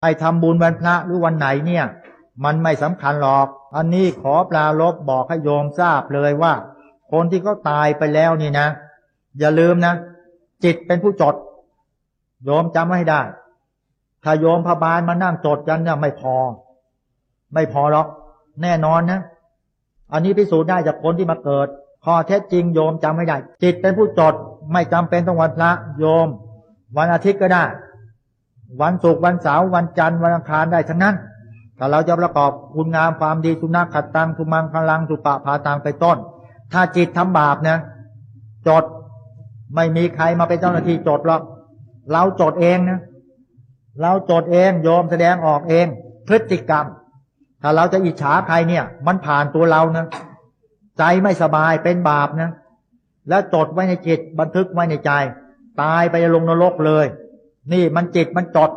ไอ้ทำบุญวันพระหรือวันไหนเนี่ย มันไม่สำคัญหรอก อันนี้ขอปลาลบบอกให้โยมทราบเลยว่า คนที่เขาตายไปแล้วนี่นะ อย่าลืมนะ จิตเป็นผู้จด โยมจำไว้ให้ได้ ถ้าโยมพบาลมานั่งจดกันเนี่ยไม่พอ ไม่พอหรอก แน่นอนนะ อันนี้พิสูจน์ได้จากคนที่มาเกิดข้อเท็จจริงโยมจำไม่ได้ จิตเป็นผู้จด ไม่จำเป็นต้องวันพระ โยม วันอาทิตย์ก็ได้ วันศุกร์วันเสาร์วันจันทร์วันอังคารได้ทั้งนั้นถ้าเราจะประกอบคุณงามความดีสุนัขขัดตังทุมังพลังสุปะพาตังไปต้น ถ้าจิตทำบาปนะจดไม่มีใครมาเป็นเจ้าหน้าที่จดหรอกเราจดเองนะเราจดเองโยมแสดงออกเอง พฤติกรรม ถ้าเราจะอิจฉาใครเนี่ย มันผ่านตัวเรานะใจไม่สบายเป็นบาปนะ แล้วจดไว้ในจิตบันทึกไว้ในใจ ตายไปลงนรกเลย นี่มันจิตมันจด